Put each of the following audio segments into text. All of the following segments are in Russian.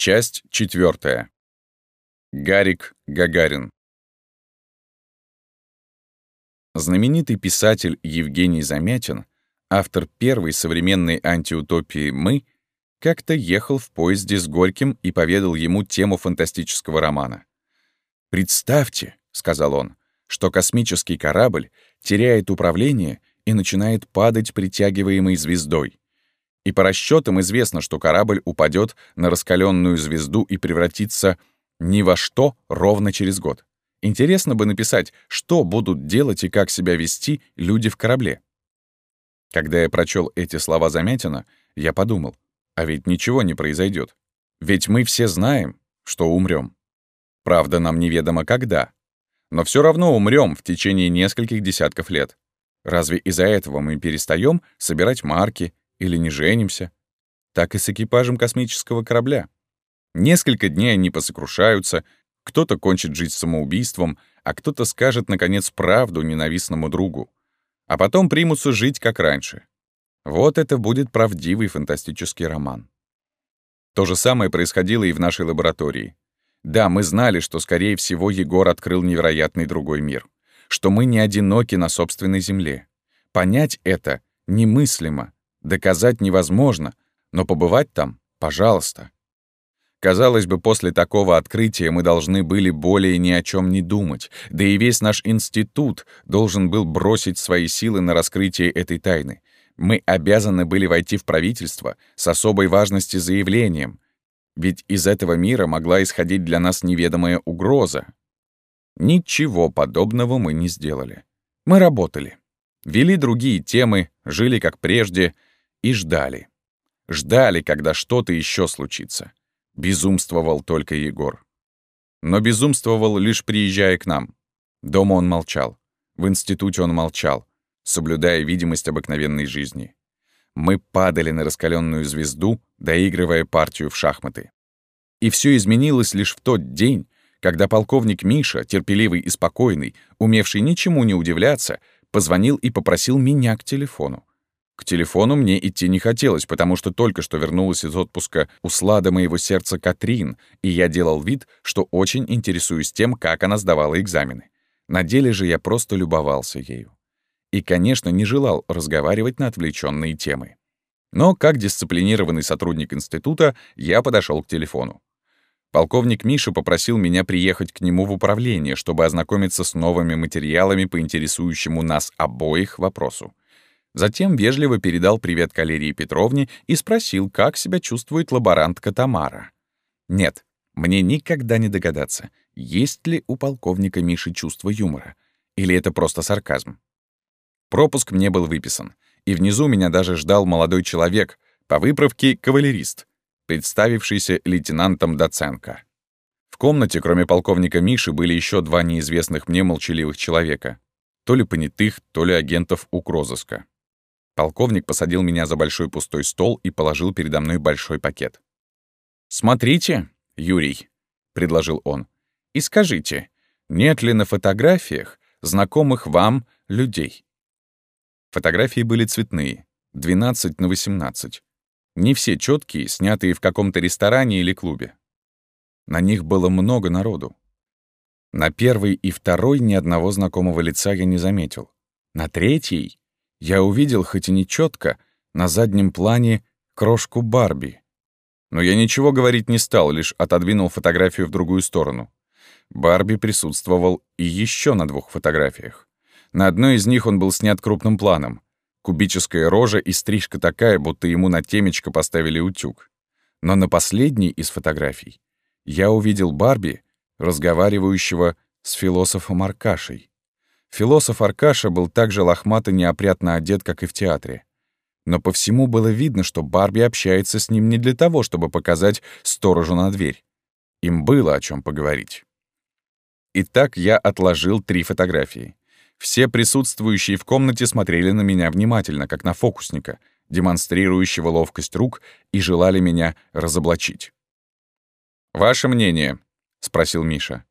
Часть четвертая. Гарик Гагарин. Знаменитый писатель Евгений Замятин, автор первой современной антиутопии «Мы», как-то ехал в поезде с Горьким и поведал ему тему фантастического романа. «Представьте», — сказал он, — «что космический корабль теряет управление и начинает падать притягиваемой звездой. И по расчетам известно, что корабль упадет на раскаленную звезду и превратится ни во что ровно через год. Интересно бы написать, что будут делать и как себя вести люди в корабле. Когда я прочел эти слова Замятина, я подумал, а ведь ничего не произойдет. Ведь мы все знаем, что умрем. Правда, нам неведомо когда. Но все равно умрем в течение нескольких десятков лет. Разве из-за этого мы перестаем собирать марки или не женимся? Так и с экипажем космического корабля. Несколько дней они посокрушаются, кто-то кончит жизнь самоубийством, а кто-то скажет, наконец, правду ненавистному другу. А потом примутся жить, как раньше. Вот это будет правдивый фантастический роман. То же самое происходило и в нашей лаборатории. Да, мы знали, что, скорее всего, Егор открыл невероятный другой мир. Что мы не одиноки на собственной земле. Понять это немыслимо, доказать невозможно, но побывать там — пожалуйста. Казалось бы, после такого открытия мы должны были более ни о чем не думать, да и весь наш институт должен был бросить свои силы на раскрытие этой тайны. Мы обязаны были войти в правительство с особой важности заявлением, ведь из этого мира могла исходить для нас неведомая угроза. Ничего подобного мы не сделали. Мы работали, вели другие темы, жили как прежде и ждали. Ждали, когда что-то еще случится. Безумствовал только Егор. Но безумствовал лишь приезжая к нам. Дома он молчал. В институте он молчал, соблюдая видимость обыкновенной жизни. Мы падали на раскаленную звезду, доигрывая партию в шахматы. И все изменилось лишь в тот день, когда полковник Миша, терпеливый и спокойный, умевший ничему не удивляться, позвонил и попросил меня к телефону. К телефону мне идти не хотелось, потому что только что вернулась из отпуска услада моего сердца Катрин, и я делал вид, что очень интересуюсь тем, как она сдавала экзамены. На деле же я просто любовался ею. И, конечно, не желал разговаривать на отвлеченные темы. Но, как дисциплинированный сотрудник института, я подошел к телефону. Полковник Миша попросил меня приехать к нему в управление, чтобы ознакомиться с новыми материалами по интересующему нас обоих вопросу. Затем вежливо передал привет Калерии Петровне и спросил, как себя чувствует лаборантка Тамара. Нет, мне никогда не догадаться, есть ли у полковника Миши чувство юмора, или это просто сарказм. Пропуск мне был выписан, и внизу меня даже ждал молодой человек, по выправке кавалерист, представившийся лейтенантом Доценко. В комнате, кроме полковника Миши, были еще два неизвестных мне молчаливых человека, то ли понятых, то ли агентов укрозыска. Полковник посадил меня за большой пустой стол и положил передо мной большой пакет. «Смотрите, Юрий», — предложил он, — «и скажите, нет ли на фотографиях знакомых вам людей?» Фотографии были цветные, 12 на 18. Не все четкие, снятые в каком-то ресторане или клубе. На них было много народу. На первой и второй ни одного знакомого лица я не заметил. На третьей я увидел, хоть и не четко, на заднем плане крошку Барби. Но я ничего говорить не стал, лишь отодвинул фотографию в другую сторону. Барби присутствовал и еще на двух фотографиях. На одной из них он был снят крупным планом. Кубическая рожа и стрижка такая, будто ему на темечко поставили утюг. Но на последней из фотографий я увидел Барби, разговаривающего с философом Аркашей. Философ Аркаша был так же лохмато неопрятно одет, как и в театре. Но по всему было видно, что Барби общается с ним не для того, чтобы показать сторожу на дверь. Им было о чем поговорить. Итак, я отложил три фотографии. Все присутствующие в комнате смотрели на меня внимательно, как на фокусника, демонстрирующего ловкость рук, и желали меня разоблачить. «Ваше мнение?» — спросил Миша.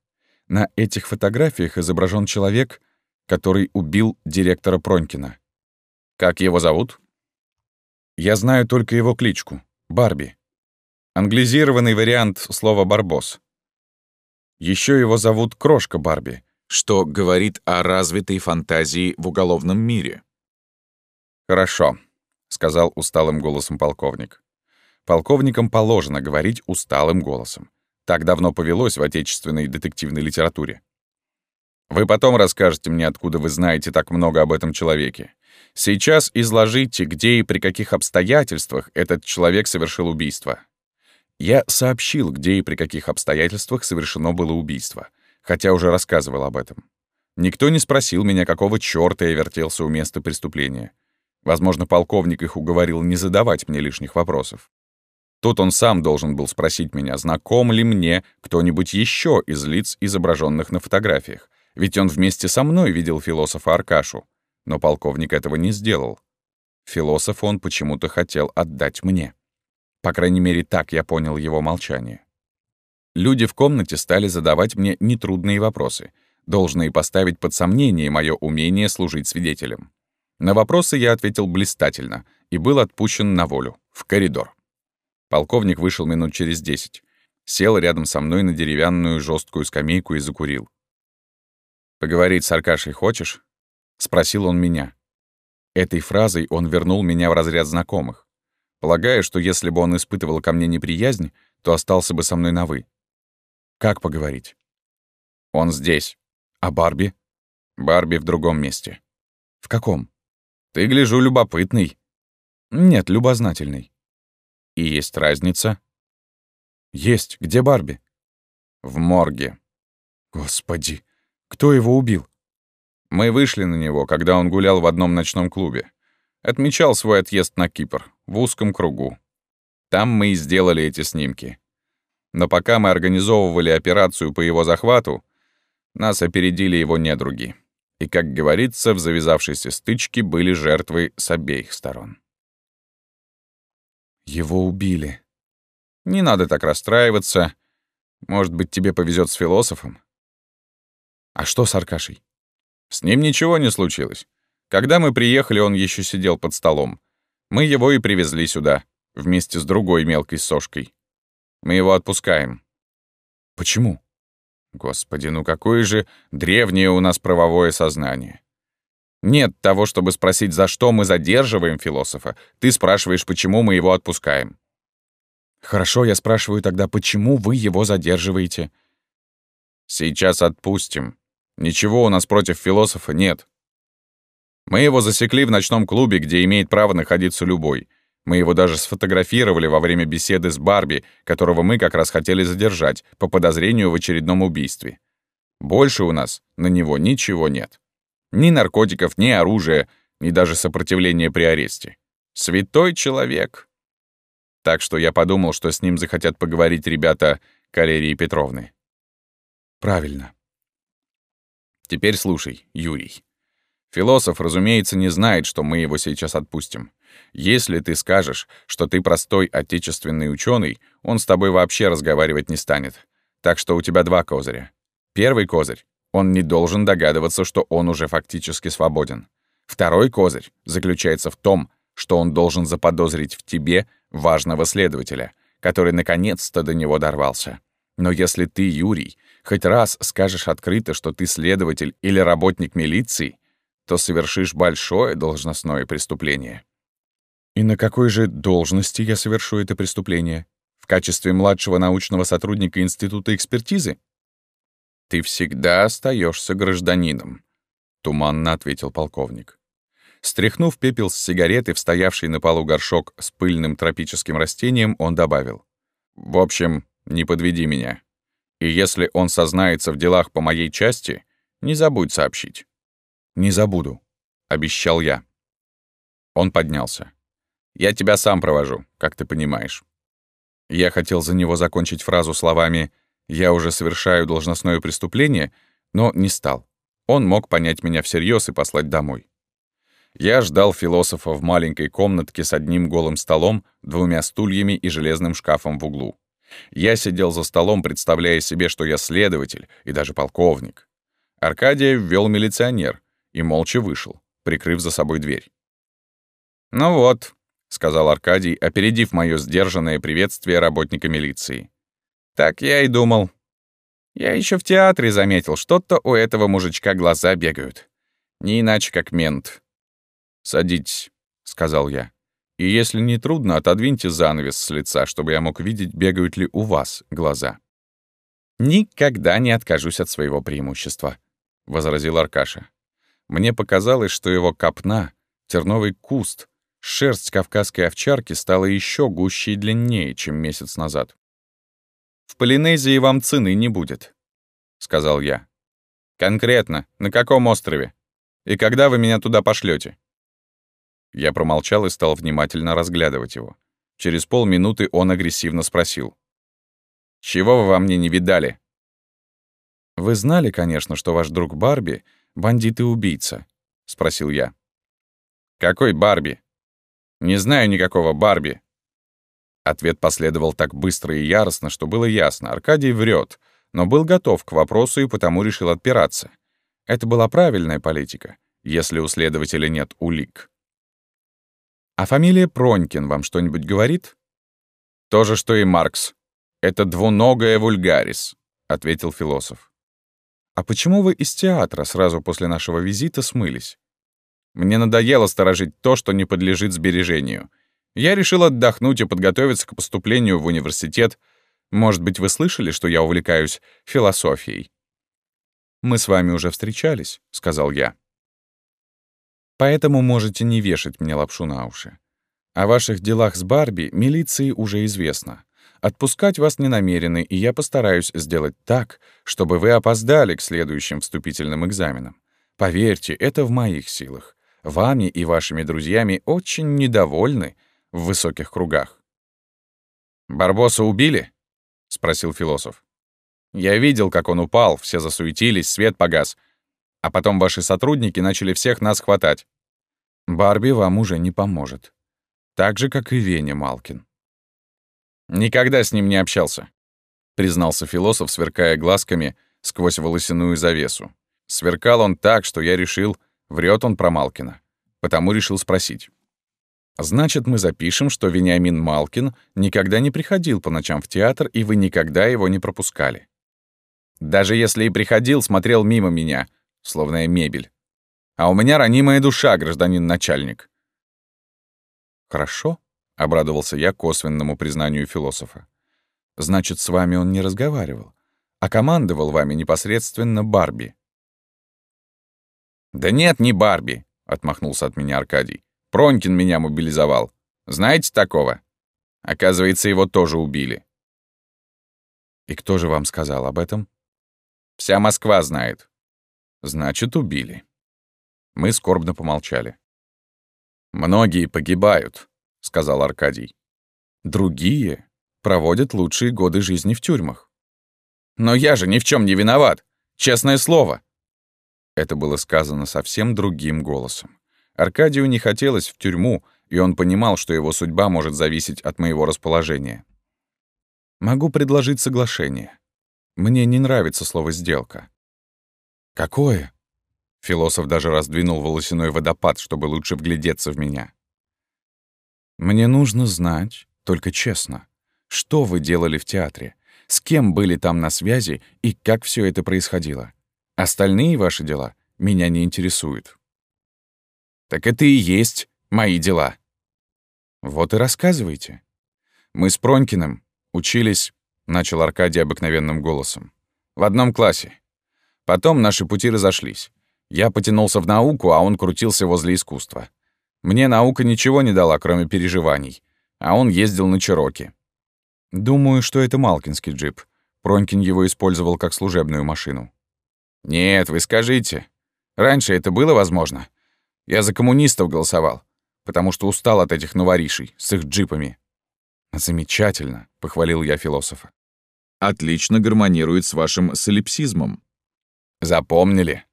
На этих фотографиях изображен человек, который убил директора Пронькина. Как его зовут? Я знаю только его кличку — Барби. Англизированный вариант слова «барбос». Еще его зовут Крошка Барби, что говорит о развитой фантазии в уголовном мире. «Хорошо», — сказал усталым голосом полковник. Полковникам положено говорить усталым голосом. Так давно повелось в отечественной детективной литературе. Вы потом расскажете мне, откуда вы знаете так много об этом человеке. Сейчас изложите, где и при каких обстоятельствах этот человек совершил убийство. Я сообщил, где и при каких обстоятельствах совершено было убийство, хотя уже рассказывал об этом. Никто не спросил меня, какого чёрта я вертелся у места преступления. Возможно, полковник их уговорил не задавать мне лишних вопросов. Тут он сам должен был спросить меня, знаком ли мне кто-нибудь еще из лиц, изображенных на фотографиях, ведь он вместе со мной видел философа Аркашу. Но полковник этого не сделал. Философа он почему-то хотел отдать мне. По крайней мере, так я понял его молчание. Люди в комнате стали задавать мне нетрудные вопросы, должные поставить под сомнение мое умение служить свидетелем. На вопросы я ответил блистательно и был отпущен на волю, в коридор. Полковник вышел минут через десять. Сел рядом со мной на деревянную жесткую скамейку и закурил. «Поговорить с Аркашей хочешь?» — спросил он меня. Этой фразой он вернул меня в разряд знакомых. Полагаю, что если бы он испытывал ко мне неприязнь, то остался бы со мной на «вы». «Как поговорить?» «Он здесь. А Барби?» «Барби в другом месте». «В каком?» «Ты, гляжу, любопытный». «Нет, любознательный». «И есть разница?» «Есть. Где Барби?» «В морге». «Господи!» Кто его убил? Мы вышли на него, когда он гулял в одном ночном клубе. Отмечал свой отъезд на Кипр, в узком кругу. Там мы и сделали эти снимки. Но пока мы организовывали операцию по его захвату, нас опередили его недруги. И, как говорится, в завязавшейся стычке были жертвы с обеих сторон. Его убили. Не надо так расстраиваться. Может быть, тебе повезет с философом? А что с Аркашей? С ним ничего не случилось. Когда мы приехали, он еще сидел под столом. Мы его и привезли сюда, вместе с другой мелкой сошкой. Мы его отпускаем. Почему? Господи, ну какое же древнее у нас правовое сознание. Нет того, чтобы спросить, за что мы задерживаем философа. Ты спрашиваешь, почему мы его отпускаем. Хорошо, я спрашиваю тогда, почему вы его задерживаете? Сейчас отпустим. Ничего у нас против философа нет. Мы его засекли в ночном клубе, где имеет право находиться любой. Мы его даже сфотографировали во время беседы с Барби, которого мы как раз хотели задержать по подозрению в очередном убийстве. Больше у нас на него ничего нет. Ни наркотиков, ни оружия, ни даже сопротивления при аресте. Святой человек. Так что я подумал, что с ним захотят поговорить ребята Калерии Петровны. Правильно. Теперь слушай, Юрий. Философ, разумеется, не знает, что мы его сейчас отпустим. Если ты скажешь, что ты простой отечественный ученый, он с тобой вообще разговаривать не станет. Так что у тебя два козыря. Первый козырь — он не должен догадываться, что он уже фактически свободен. Второй козырь заключается в том, что он должен заподозрить в тебе важного следователя, который наконец-то до него дорвался. Но если ты, Юрий, хоть раз скажешь открыто, что ты следователь или работник милиции, то совершишь большое должностное преступление. И на какой же должности я совершу это преступление? В качестве младшего научного сотрудника Института экспертизы? Ты всегда остаешься гражданином, туманно ответил полковник. Стряхнув пепел с сигареты в стоявший на полу горшок с пыльным тропическим растением, он добавил. «В общем, не подведи меня. И если он сознается в делах по моей части, не забудь сообщить». «Не забуду», — обещал я. Он поднялся. «Я тебя сам провожу, как ты понимаешь». Я хотел за него закончить фразу словами «я уже совершаю должностное преступление», но не стал. Он мог понять меня всерьез и послать домой. Я ждал философа в маленькой комнатке с одним голым столом, двумя стульями и железным шкафом в углу. Я сидел за столом, представляя себе, что я следователь и даже полковник. Аркадия ввел милиционер и молча вышел, прикрыв за собой дверь. «Ну вот, — сказал Аркадий, опередив мое сдержанное приветствие работника милиции. «Так я и думал. Я еще в театре заметил, что-то у этого мужичка глаза бегают. Не иначе, как мент». «Садитесь», — сказал я. «И если не трудно, отодвиньте занавес с лица, чтобы я мог видеть, бегают ли у вас глаза». «Никогда не откажусь от своего преимущества», — возразил Аркаша. Мне показалось, что его копна, терновый куст, шерсть кавказской овчарки стала еще гуще и длиннее, чем месяц назад. «В Полинезии вам цены не будет», — сказал я. «Конкретно, на каком острове? И когда вы меня туда пошлете? Я промолчал и стал внимательно разглядывать его. Через полминуты он агрессивно спросил. Чего вы во мне не видали?» «Вы знали, конечно, что ваш друг Барби — бандит и убийца?» — спросил я. «Какой Барби? Не знаю никакого Барби». Ответ последовал так быстро и яростно, что было ясно. Аркадий врет, но был готов к вопросу и потому решил отпираться. Это была правильная политика, если у следователя нет улик. «А фамилия Пронькин вам что-нибудь говорит?» «То же, что и Маркс», «Это двуногая вульгарис», — ответил философ. «А почему вы из театра сразу после нашего визита смылись?» «Мне надоело сторожить то, что не подлежит сбережению. Я решил отдохнуть и подготовиться к поступлению в университет. Может быть, вы слышали, что я увлекаюсь философией?» «Мы с вами уже встречались», — сказал я. «Поэтому можете не вешать мне лапшу на уши. О ваших делах с Барби милиции уже известно. Отпускать вас не намерены, и я постараюсь сделать так, чтобы вы опоздали к следующим вступительным экзаменам. Поверьте, это в моих силах. Вами и вашими друзьями очень недовольны в высоких кругах. «Барбоса убили?» — спросил философ. «Я видел, как он упал, все засуетились, свет погас. А потом ваши сотрудники начали всех нас хватать. Барби вам уже не поможет. Так же, как и Веня Малкин. «Никогда с ним не общался», — признался философ, сверкая глазками сквозь волосяную завесу. Сверкал он так, что я решил, врет он про Малкина. Потому решил спросить. «Значит, мы запишем, что Вениамин Малкин никогда не приходил по ночам в театр, и вы никогда его не пропускали. Даже если и приходил, смотрел мимо меня, словно я мебель. А у меня ранимая душа, гражданин начальник». «Хорошо», — обрадовался я косвенному признанию философа. «Значит, с вами он не разговаривал, а командовал вами непосредственно Барби». «Да нет, не Барби», — отмахнулся от меня Аркадий. «Пронькин меня мобилизовал. Знаете такого? Оказывается, его тоже убили». «И кто же вам сказал об этом?» «Вся Москва знает». «Значит, убили». Мы скорбно помолчали. «Многие погибают», — сказал Аркадий. «Другие проводят лучшие годы жизни в тюрьмах». «Но я же ни в чем не виноват! Честное слово!» Это было сказано совсем другим голосом. Аркадию не хотелось в тюрьму, и он понимал, что его судьба может зависеть от моего расположения. «Могу предложить соглашение. Мне не нравится слово «сделка». «Какое?» Философ даже раздвинул волосяной водопад, чтобы лучше вглядеться в меня. Мне нужно знать, только честно, что вы делали в театре, с кем были там на связи и как все это происходило. Остальные ваши дела меня не интересуют. Так это и есть мои дела. Вот и рассказывайте. Мы с Пронькиным учились, начал Аркадий обыкновенным голосом, в одном классе. Потом наши пути разошлись. Я потянулся в науку, а он крутился возле искусства. Мне наука ничего не дала, кроме переживаний. А он ездил на Чироки. Думаю, что это Малкинский джип. Пронькин его использовал как служебную машину. Нет, вы скажите. Раньше это было возможно. Я за коммунистов голосовал, потому что устал от этих новоришей с их джипами. Замечательно, похвалил я философа. Отлично гармонирует с вашим солипсизмом. Запомнили?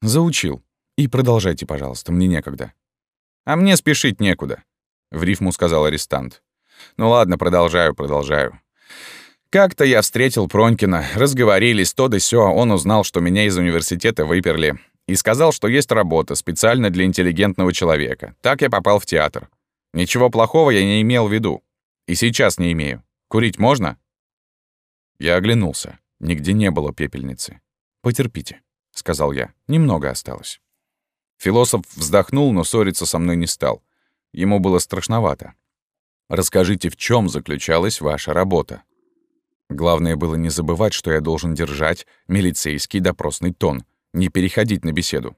Заучил. И продолжайте, пожалуйста, мне некогда. «А мне спешить некуда», — в рифму сказал арестант. «Ну ладно, продолжаю, продолжаю. Как-то я встретил Пронькина, разговорились, то да сё, он узнал, что меня из университета выперли, и сказал, что есть работа специально для интеллигентного человека. Так я попал в театр. Ничего плохого я не имел в виду. И сейчас не имею. Курить можно?» Я оглянулся. Нигде не было пепельницы. «Потерпите», — сказал я. «Немного осталось». Философ вздохнул, но ссориться со мной не стал. Ему было страшновато. «Расскажите, в чем заключалась ваша работа?» Главное было не забывать, что я должен держать милицейский допросный тон, не переходить на беседу.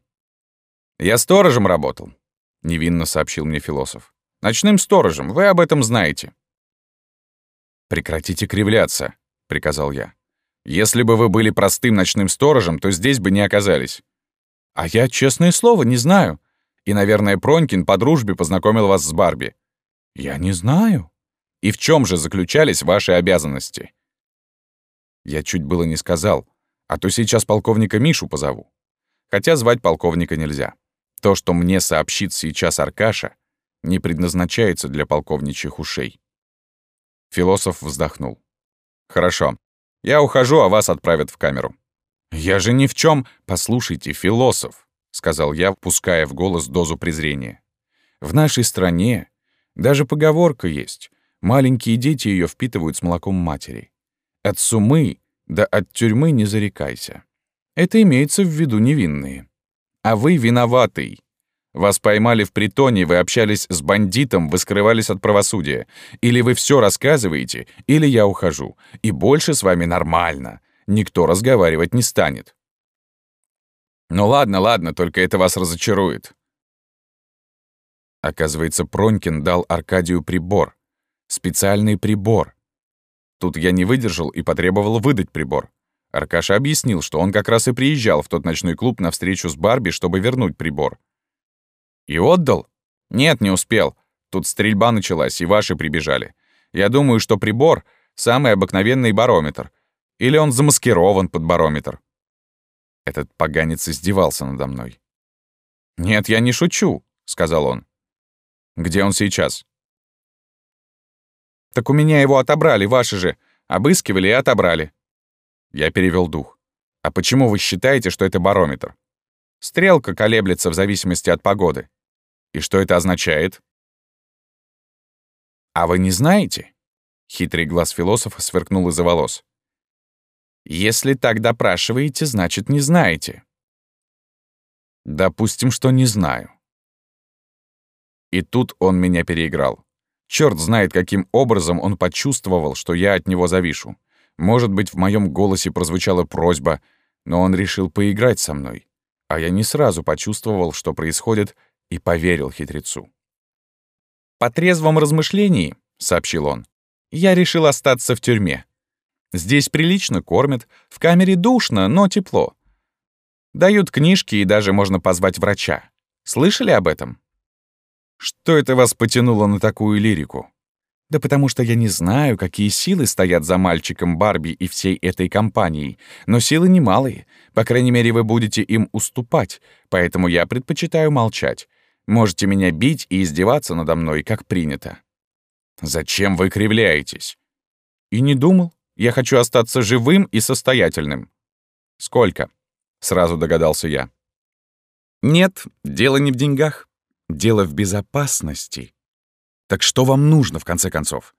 «Я сторожем работал», — невинно сообщил мне философ. «Ночным сторожем, вы об этом знаете». «Прекратите кривляться», — приказал я. «Если бы вы были простым ночным сторожем, то здесь бы не оказались». «А я, честное слово, не знаю. И, наверное, Пронькин по дружбе познакомил вас с Барби». «Я не знаю». «И в чем же заключались ваши обязанности?» Я чуть было не сказал, а то сейчас полковника Мишу позову. Хотя звать полковника нельзя. То, что мне сообщит сейчас Аркаша, не предназначается для полковничьих ушей. Философ вздохнул. «Хорошо. Я ухожу, а вас отправят в камеру». «Я же ни в чем. Послушайте, философ», — сказал я, пуская в голос дозу презрения. «В нашей стране даже поговорка есть. Маленькие дети ее впитывают с молоком матери. От сумы да от тюрьмы не зарекайся. Это имеется в виду невинные. А вы виноватый. Вас поймали в притоне, вы общались с бандитом, вы скрывались от правосудия. Или вы все рассказываете, или я ухожу. И больше с вами нормально. Никто разговаривать не станет. Ну ладно, ладно, только это вас разочарует. Оказывается, Пронькин дал Аркадию прибор. Специальный прибор. Тут я не выдержал и потребовал выдать прибор. Аркаша объяснил, что он как раз и приезжал в тот ночной клуб на встречу с Барби, чтобы вернуть прибор. «И отдал?» «Нет, не успел. Тут стрельба началась, и ваши прибежали. Я думаю, что прибор — самый обыкновенный барометр. Или он замаскирован под барометр». Этот поганец издевался надо мной. «Нет, я не шучу», — сказал он. «Где он сейчас?» «Так у меня его отобрали, ваши же. Обыскивали и отобрали». Я перевел дух. «А почему вы считаете, что это барометр?» Стрелка колеблется в зависимости от погоды. И что это означает? А вы не знаете? Хитрый глаз философа сверкнул из-за волос. Если так допрашиваете, значит, не знаете. Допустим, что не знаю. И тут он меня переиграл. Черт знает, каким образом он почувствовал, что я от него завишу. Может быть, в моем голосе прозвучала просьба, но он решил поиграть со мной. А я не сразу почувствовал, что происходит, и поверил хитрецу. «По трезвом размышлении», — сообщил он, — «я решил остаться в тюрьме. Здесь прилично кормят, в камере душно, но тепло. Дают книжки и даже можно позвать врача. Слышали об этом?» Что это вас потянуло на такую лирику? Да потому что я не знаю, какие силы стоят за мальчиком Барби и всей этой компанией, но силы немалые. По крайней мере, вы будете им уступать, поэтому я предпочитаю молчать. Можете меня бить и издеваться надо мной, как принято. Зачем вы кривляетесь? И не думал. Я хочу остаться живым и состоятельным. Сколько? Сразу догадался я. Нет, дело не в деньгах. Дело в безопасности. Так что вам нужно, в конце концов?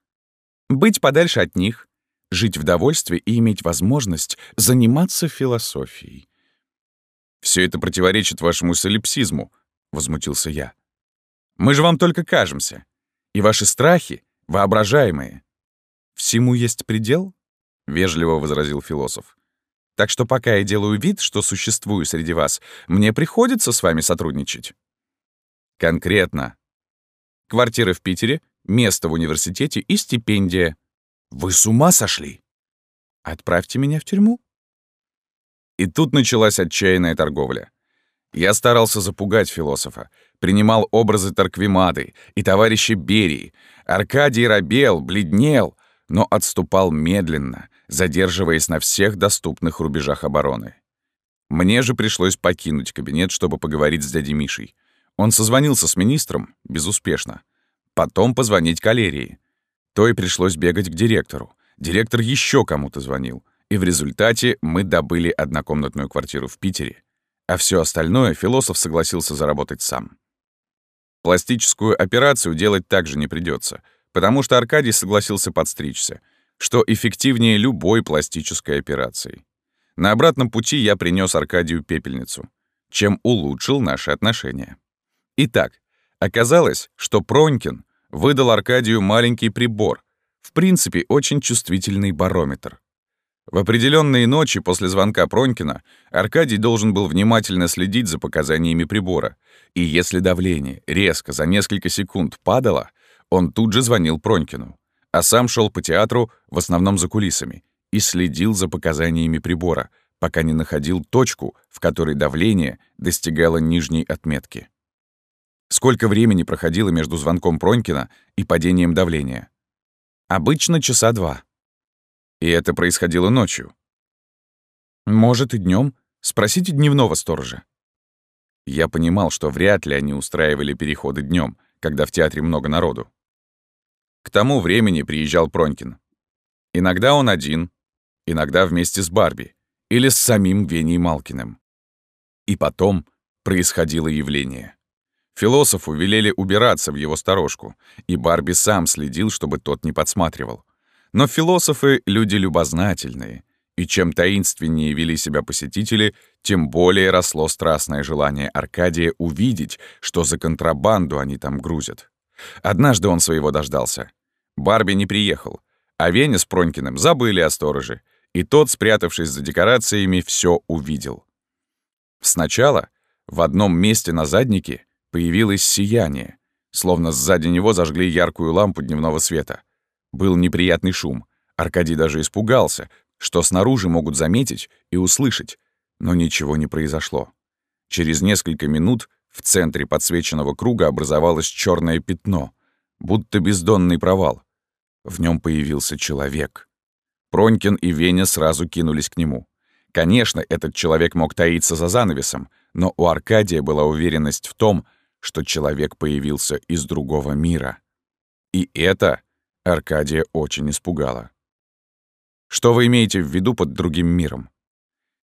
Быть подальше от них, жить в довольстве и иметь возможность заниматься философией. Все это противоречит вашему солипсизму, возмутился я. Мы же вам только кажемся. И ваши страхи воображаемые. Всему есть предел? Вежливо возразил философ. Так что пока я делаю вид, что существую среди вас, мне приходится с вами сотрудничать. Конкретно. Квартира в Питере, место в университете и стипендия. Вы с ума сошли? Отправьте меня в тюрьму. И тут началась отчаянная торговля. Я старался запугать философа, принимал образы Тарквимады и товарища Берии. Аркадий робел, бледнел, но отступал медленно, задерживаясь на всех доступных рубежах обороны. Мне же пришлось покинуть кабинет, чтобы поговорить с дядей Мишей. Он созвонился с министром, безуспешно. Потом позвонить калерии. То и пришлось бегать к директору. Директор еще кому-то звонил. И в результате мы добыли однокомнатную квартиру в Питере. А все остальное философ согласился заработать сам. Пластическую операцию делать также не придется, потому что Аркадий согласился подстричься, что эффективнее любой пластической операции. На обратном пути я принес Аркадию пепельницу, чем улучшил наши отношения. Итак, оказалось, что Пронькин выдал Аркадию маленький прибор, в принципе, очень чувствительный барометр. В определенные ночи после звонка Пронькина Аркадий должен был внимательно следить за показаниями прибора, и если давление резко за несколько секунд падало, он тут же звонил Пронькину, а сам шел по театру, в основном за кулисами, и следил за показаниями прибора, пока не находил точку, в которой давление достигало нижней отметки. Сколько времени проходило между звонком Пронькина и падением давления? Обычно часа два. И это происходило ночью. Может, и днем. Спросите дневного сторожа. Я понимал, что вряд ли они устраивали переходы днем, когда в театре много народу. К тому времени приезжал Пронькин. Иногда он один, иногда вместе с Барби или с самим Веней Малкиным. И потом происходило явление. Философу велели убираться в его сторожку, и Барби сам следил, чтобы тот не подсматривал. Но философы — люди любознательные, и чем таинственнее вели себя посетители, тем более росло страстное желание Аркадия увидеть, что за контрабанду они там грузят. Однажды он своего дождался. Барби не приехал, а Веня с Пронькиным забыли о стороже, и тот, спрятавшись за декорациями, все увидел. Сначала в одном месте на заднике Появилось сияние, словно сзади него зажгли яркую лампу дневного света. Был неприятный шум. Аркадий даже испугался, что снаружи могут заметить и услышать, но ничего не произошло. Через несколько минут в центре подсвеченного круга образовалось черное пятно, будто бездонный провал. В нем появился человек. Пронькин и Веня сразу кинулись к нему. Конечно, этот человек мог таиться за занавесом, но у Аркадия была уверенность в том, что человек появился из другого мира. И это Аркадия очень испугало. Что вы имеете в виду под другим миром?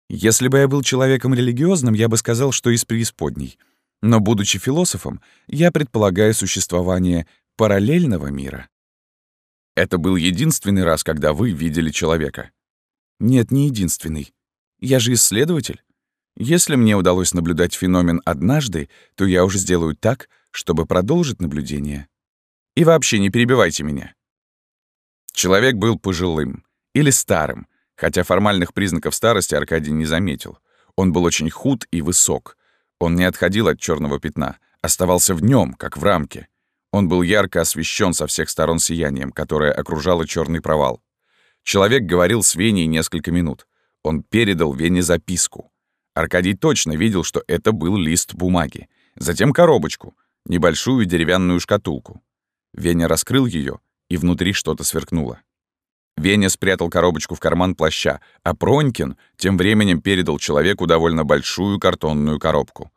Если бы я был человеком религиозным, я бы сказал, что из преисподней. Но, будучи философом, я предполагаю существование параллельного мира. Это был единственный раз, когда вы видели человека? Нет, не единственный. Я же исследователь. Если мне удалось наблюдать феномен однажды, то я уже сделаю так, чтобы продолжить наблюдение. И вообще не перебивайте меня. Человек был пожилым или старым, хотя формальных признаков старости Аркадий не заметил. Он был очень худ и высок. Он не отходил от черного пятна, оставался в нем, как в рамке. Он был ярко освещен со всех сторон сиянием, которое окружало черный провал. Человек говорил с Веней несколько минут. Он передал Вене записку. Аркадий точно видел, что это был лист бумаги. Затем коробочку, небольшую деревянную шкатулку. Веня раскрыл ее, и внутри что-то сверкнуло. Веня спрятал коробочку в карман плаща, а Пронькин тем временем передал человеку довольно большую картонную коробку.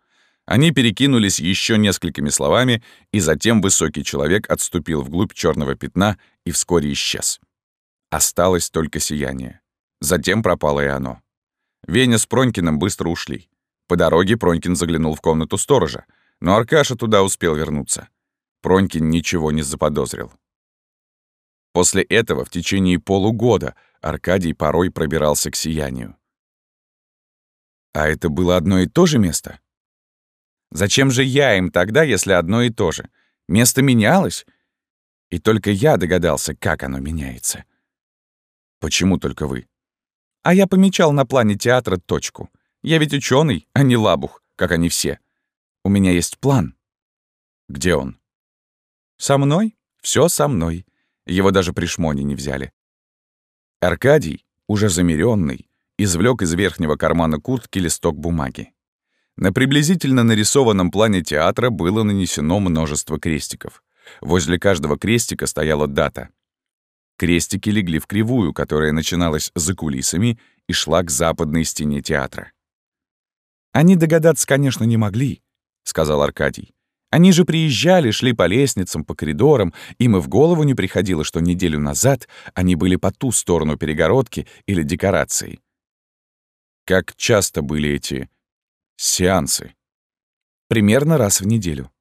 Они перекинулись еще несколькими словами, и затем высокий человек отступил вглубь черного пятна и вскоре исчез. Осталось только сияние. Затем пропало и оно. Веня с Пронькиным быстро ушли. По дороге Пронькин заглянул в комнату сторожа, но Аркаша туда успел вернуться. Пронькин ничего не заподозрил. После этого в течение полугода Аркадий порой пробирался к сиянию. А это было одно и то же место? Зачем же я им тогда, если одно и то же? Место менялось? И только я догадался, как оно меняется. Почему только вы? А я помечал на плане театра точку. Я ведь ученый, а не лабух, как они все. У меня есть план. Где он? Со мной? Все со мной. Его даже при шмоне не взяли. Аркадий, уже замеренный, извлек из верхнего кармана куртки листок бумаги. На приблизительно нарисованном плане театра было нанесено множество крестиков. Возле каждого крестика стояла дата — Крестики легли в кривую, которая начиналась за кулисами и шла к западной стене театра. «Они догадаться, конечно, не могли», — сказал Аркадий. «Они же приезжали, шли по лестницам, по коридорам, им и в голову не приходило, что неделю назад они были по ту сторону перегородки или декорации». Как часто были эти сеансы? Примерно раз в неделю.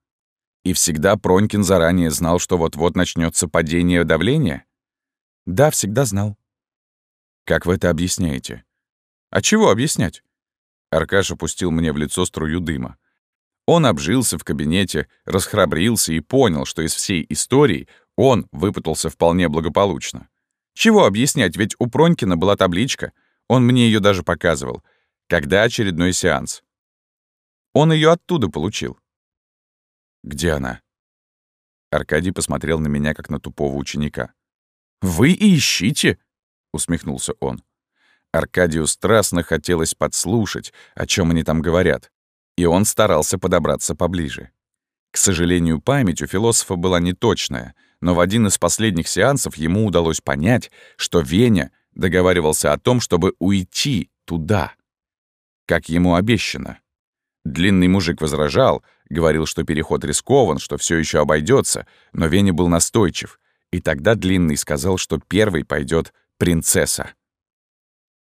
И всегда Пронькин заранее знал, что вот-вот начнется падение давления? Да, всегда знал. Как вы это объясняете? А чего объяснять? Аркаша пустил мне в лицо струю дыма. Он обжился в кабинете, расхрабрился и понял, что из всей истории он выпутался вполне благополучно. Чего объяснять, ведь у Пронькина была табличка, он мне ее даже показывал. Когда очередной сеанс? Он ее оттуда получил. Где она? Аркадий посмотрел на меня, как на тупого ученика. «Вы и ищите!» — усмехнулся он. Аркадию страстно хотелось подслушать, о чем они там говорят, и он старался подобраться поближе. К сожалению, память у философа была неточная, но в один из последних сеансов ему удалось понять, что Веня договаривался о том, чтобы уйти туда, как ему обещано. Длинный мужик возражал, говорил, что переход рискован, что все еще обойдется, но Веня был настойчив, и тогда Длинный сказал, что первый пойдет принцесса.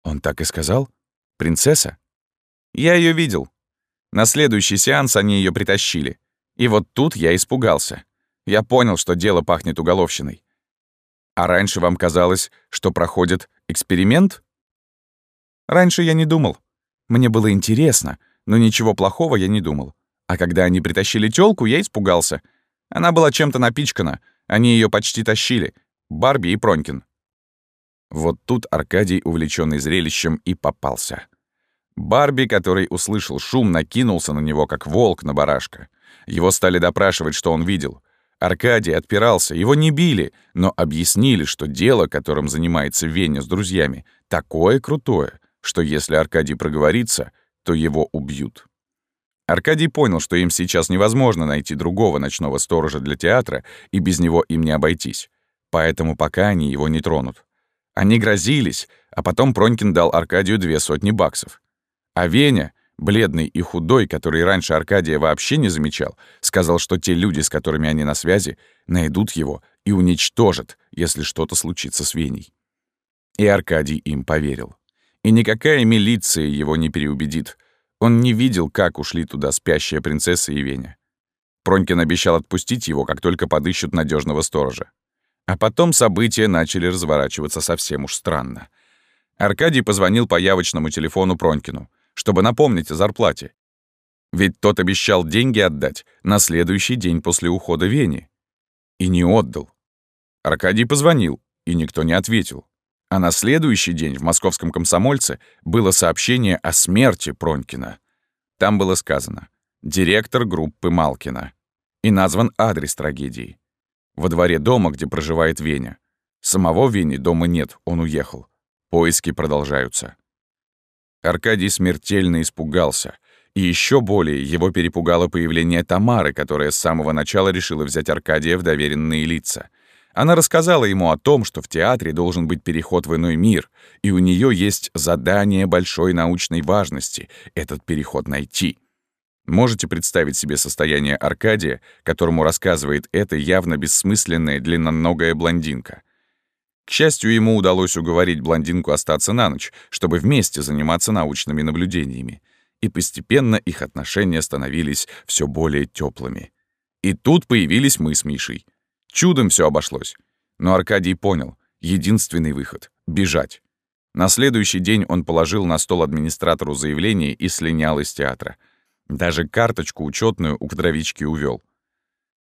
Он так и сказал? Принцесса? Я ее видел. На следующий сеанс они ее притащили. И вот тут я испугался. Я понял, что дело пахнет уголовщиной. А раньше вам казалось, что проходит эксперимент? Раньше я не думал. Мне было интересно, но ничего плохого я не думал. А когда они притащили тёлку, я испугался. Она была чем-то напичкана. Они ее почти тащили. Барби и Пронькин. Вот тут Аркадий, увлеченный зрелищем, и попался. Барби, который услышал шум, накинулся на него, как волк на барашка. Его стали допрашивать, что он видел. Аркадий отпирался, его не били, но объяснили, что дело, которым занимается Веня с друзьями, такое крутое, что если Аркадий проговорится, то его убьют. Аркадий понял, что им сейчас невозможно найти другого ночного сторожа для театра, и без него им не обойтись. Поэтому пока они его не тронут. Они грозились, а потом Пронькин дал Аркадию две сотни баксов. А Веня, бледный и худой, который раньше Аркадия вообще не замечал, сказал, что те люди, с которыми они на связи, найдут его и уничтожат, если что-то случится с Веней. И Аркадий им поверил. И никакая милиция его не переубедит. Он не видел, как ушли туда спящая принцесса и Веня. Пронькин обещал отпустить его, как только подыщут надежного сторожа. А потом события начали разворачиваться совсем уж странно. Аркадий позвонил по явочному телефону Пронькину, чтобы напомнить о зарплате. Ведь тот обещал деньги отдать на следующий день после ухода Вени. И не отдал. Аркадий позвонил, и никто не ответил. А на следующий день в московском комсомольце было сообщение о смерти Пронькина. Там было сказано «Директор группы Малкина» и назван адрес трагедии во дворе дома, где проживает Веня. Самого Вени дома нет, он уехал. Поиски продолжаются. Аркадий смертельно испугался. И еще более его перепугало появление Тамары, которая с самого начала решила взять Аркадия в доверенные лица. Она рассказала ему о том, что в театре должен быть переход в иной мир, и у нее есть задание большой научной важности — этот переход найти — Можете представить себе состояние Аркадия, которому рассказывает эта явно бессмысленная длинноногая блондинка. К счастью, ему удалось уговорить блондинку остаться на ночь, чтобы вместе заниматься научными наблюдениями. И постепенно их отношения становились все более теплыми. И тут появились мы с Мишей. Чудом все обошлось. Но Аркадий понял — единственный выход — бежать. На следующий день он положил на стол администратору заявление и слинял из театра — даже карточку учетную у кадровички увел.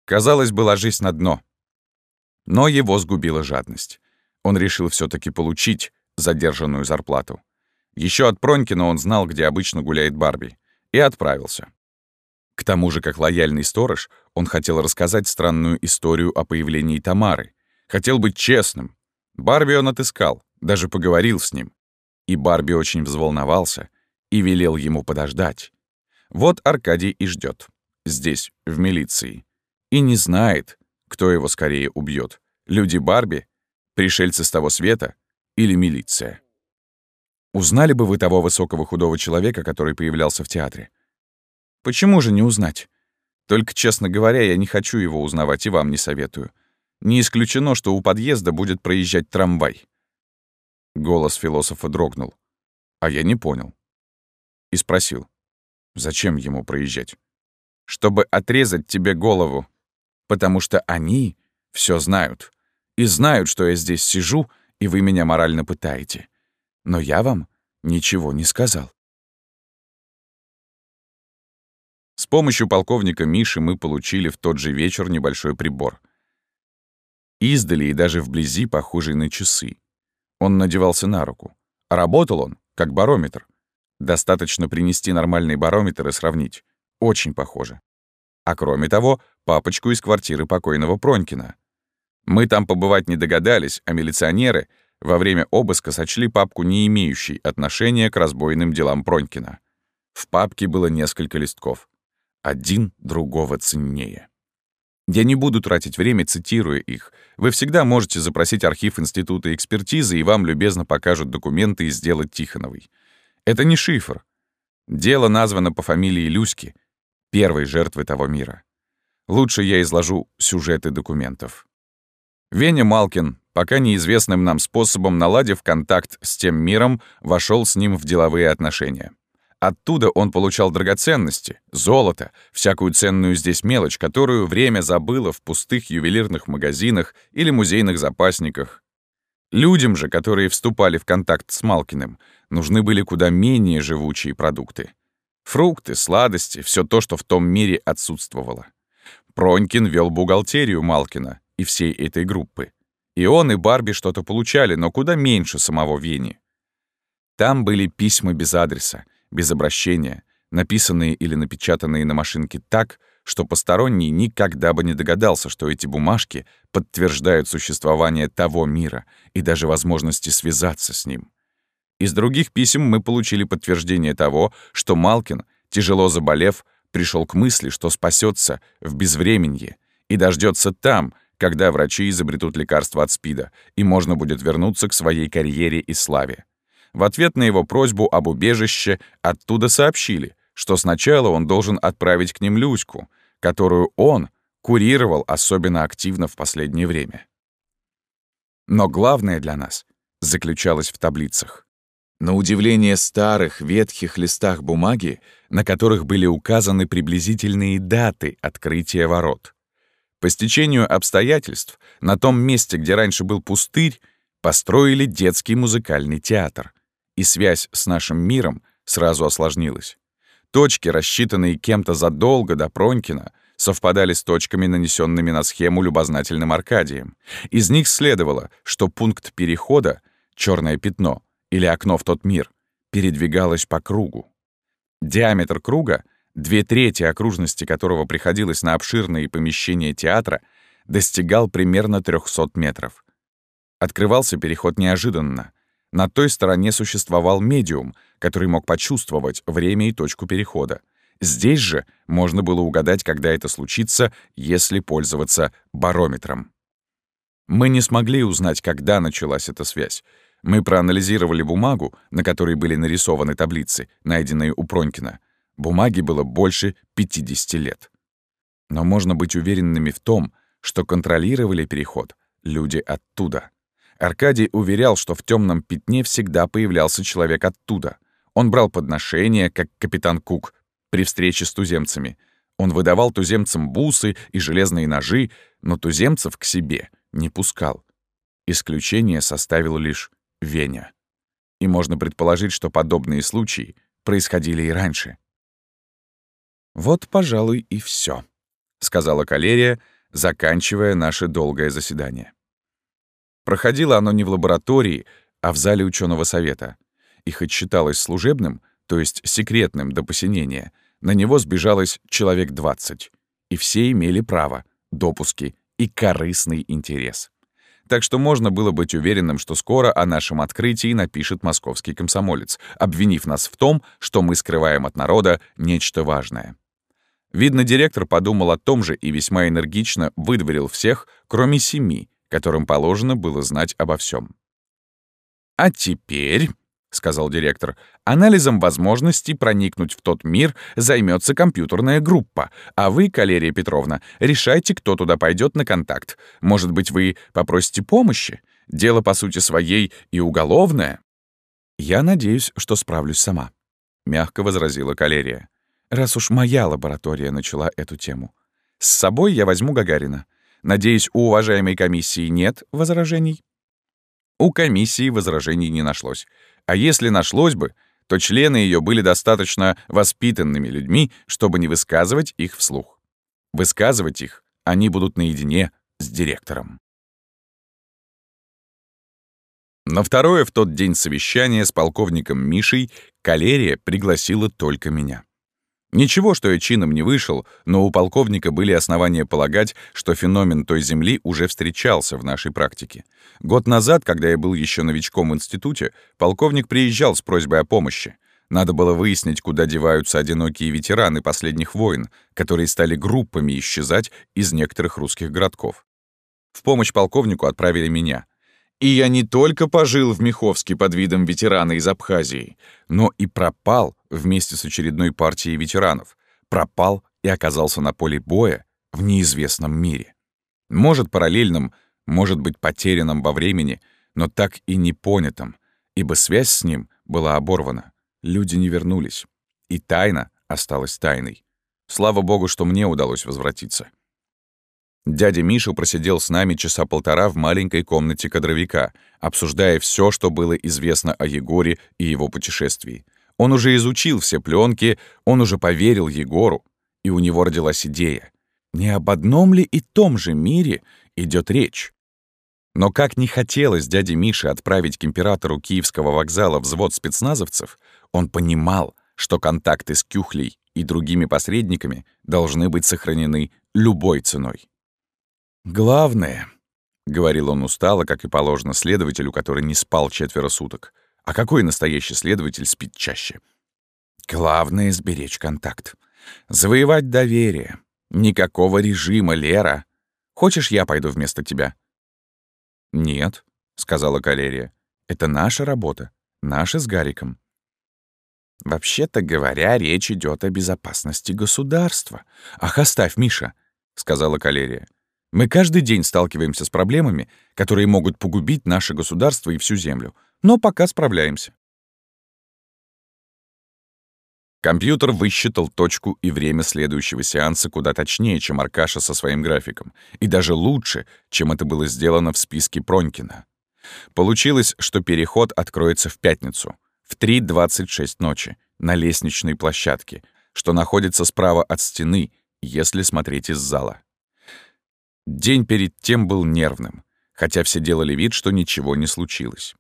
Казалось бы, ложись на дно. Но его сгубила жадность. Он решил все таки получить задержанную зарплату. Еще от Пронькина он знал, где обычно гуляет Барби, и отправился. К тому же, как лояльный сторож, он хотел рассказать странную историю о появлении Тамары. Хотел быть честным. Барби он отыскал, даже поговорил с ним. И Барби очень взволновался и велел ему подождать. Вот Аркадий и ждет. Здесь, в милиции. И не знает, кто его скорее убьет. Люди Барби, пришельцы с того света или милиция. Узнали бы вы того высокого худого человека, который появлялся в театре? Почему же не узнать? Только, честно говоря, я не хочу его узнавать и вам не советую. Не исключено, что у подъезда будет проезжать трамвай. Голос философа дрогнул. А я не понял. И спросил. Зачем ему проезжать? чтобы отрезать тебе голову, потому что они все знают и знают, что я здесь сижу, и вы меня морально пытаете. Но я вам ничего не сказал. С помощью полковника Миши мы получили в тот же вечер небольшой прибор. Издали и даже вблизи похожий на часы. Он надевался на руку. Работал он, как барометр. Достаточно принести нормальный барометр и сравнить. Очень похоже. А кроме того, папочку из квартиры покойного Пронькина. Мы там побывать не догадались, а милиционеры во время обыска сочли папку не имеющей отношения к разбойным делам Пронькина. В папке было несколько листков. Один другого ценнее. Я не буду тратить время, цитируя их. Вы всегда можете запросить архив Института экспертизы, и вам любезно покажут документы из дела Тихоновой. Это не шифр. Дело названо по фамилии Люськи, первой жертвы того мира. Лучше я изложу сюжеты документов. Веня Малкин, пока неизвестным нам способом наладив контакт с тем миром, вошел с ним в деловые отношения. Оттуда он получал драгоценности, золото, всякую ценную здесь мелочь, которую время забыло в пустых ювелирных магазинах или музейных запасниках. Людям же, которые вступали в контакт с Малкиным, нужны были куда менее живучие продукты. Фрукты, сладости, все то, что в том мире отсутствовало. Пронькин вел бухгалтерию Малкина и всей этой группы. И он, и Барби что-то получали, но куда меньше самого Вени. Там были письма без адреса, без обращения, написанные или напечатанные на машинке так, что посторонний никогда бы не догадался, что эти бумажки подтверждают существование того мира и даже возможности связаться с ним. Из других писем мы получили подтверждение того, что Малкин, тяжело заболев, пришел к мысли, что спасется в безвременье и дождется там, когда врачи изобретут лекарство от СПИДа, и можно будет вернуться к своей карьере и славе. В ответ на его просьбу об убежище оттуда сообщили, что сначала он должен отправить к ним Люську, которую он курировал особенно активно в последнее время. Но главное для нас заключалось в таблицах. На удивление старых, ветхих листах бумаги, на которых были указаны приблизительные даты открытия ворот. По стечению обстоятельств, на том месте, где раньше был пустырь, построили детский музыкальный театр, и связь с нашим миром сразу осложнилась. Точки, рассчитанные кем-то задолго до Пронькина, совпадали с точками, нанесенными на схему любознательным Аркадием. Из них следовало, что пункт перехода, черное пятно или окно в тот мир, передвигалось по кругу. Диаметр круга, две трети окружности которого приходилось на обширные помещения театра, достигал примерно 300 метров. Открывался переход неожиданно, на той стороне существовал медиум, который мог почувствовать время и точку перехода. Здесь же можно было угадать, когда это случится, если пользоваться барометром. Мы не смогли узнать, когда началась эта связь. Мы проанализировали бумагу, на которой были нарисованы таблицы, найденные у Пронькина. Бумаге было больше 50 лет. Но можно быть уверенными в том, что контролировали переход люди оттуда. Аркадий уверял, что в темном пятне всегда появлялся человек оттуда. Он брал подношения, как капитан Кук, при встрече с туземцами. Он выдавал туземцам бусы и железные ножи, но туземцев к себе не пускал. Исключение составил лишь Веня. И можно предположить, что подобные случаи происходили и раньше. «Вот, пожалуй, и все, сказала Калерия, заканчивая наше долгое заседание. Проходило оно не в лаборатории, а в зале ученого совета. И хоть считалось служебным, то есть секретным до посинения, на него сбежалось человек 20. И все имели право, допуски и корыстный интерес. Так что можно было быть уверенным, что скоро о нашем открытии напишет московский комсомолец, обвинив нас в том, что мы скрываем от народа нечто важное. Видно, директор подумал о том же и весьма энергично выдворил всех, кроме семи, которым положено было знать обо всем. «А теперь», — сказал директор, «анализом возможностей проникнуть в тот мир займется компьютерная группа, а вы, Калерия Петровна, решайте, кто туда пойдет на контакт. Может быть, вы попросите помощи? Дело, по сути своей, и уголовное». «Я надеюсь, что справлюсь сама», — мягко возразила Калерия. раз уж моя лаборатория начала эту тему. С собой я возьму Гагарина. Надеюсь, у уважаемой комиссии нет возражений?» У комиссии возражений не нашлось. А если нашлось бы, то члены ее были достаточно воспитанными людьми, чтобы не высказывать их вслух. Высказывать их они будут наедине с директором. На второе в тот день совещание с полковником Мишей Калерия пригласила только меня. Ничего, что я чином не вышел, но у полковника были основания полагать, что феномен той земли уже встречался в нашей практике. Год назад, когда я был еще новичком в институте, полковник приезжал с просьбой о помощи. Надо было выяснить, куда деваются одинокие ветераны последних войн, которые стали группами исчезать из некоторых русских городков. В помощь полковнику отправили меня. И я не только пожил в Миховске под видом ветерана из Абхазии, но и пропал вместе с очередной партией ветеранов. Пропал и оказался на поле боя в неизвестном мире. Может, параллельном, может быть, потерянном во времени, но так и не понятом, ибо связь с ним была оборвана. Люди не вернулись. И тайна осталась тайной. Слава богу, что мне удалось возвратиться. Дядя Миша просидел с нами часа полтора в маленькой комнате кадровика, обсуждая все, что было известно о Егоре и его путешествии. Он уже изучил все пленки, он уже поверил Егору, и у него родилась идея. Не об одном ли и том же мире идет речь? Но как не хотелось дяде Мише отправить к императору Киевского вокзала взвод спецназовцев, он понимал, что контакты с Кюхлей и другими посредниками должны быть сохранены любой ценой. «Главное», — говорил он устало, как и положено следователю, который не спал четверо суток. А какой настоящий следователь спит чаще? «Главное — сберечь контакт. Завоевать доверие. Никакого режима, Лера. Хочешь, я пойду вместо тебя?» «Нет», — сказала Калерия. «Это наша работа. Наша с Гариком». «Вообще-то говоря, речь идет о безопасности государства. Ах, оставь, Миша», — сказала Калерия. Мы каждый день сталкиваемся с проблемами, которые могут погубить наше государство и всю Землю, но пока справляемся. Компьютер высчитал точку и время следующего сеанса куда точнее, чем Аркаша со своим графиком, и даже лучше, чем это было сделано в списке Пронькина. Получилось, что переход откроется в пятницу, в 3.26 ночи, на лестничной площадке, что находится справа от стены, если смотреть из зала. День перед тем был нервным, хотя все делали вид, что ничего не случилось.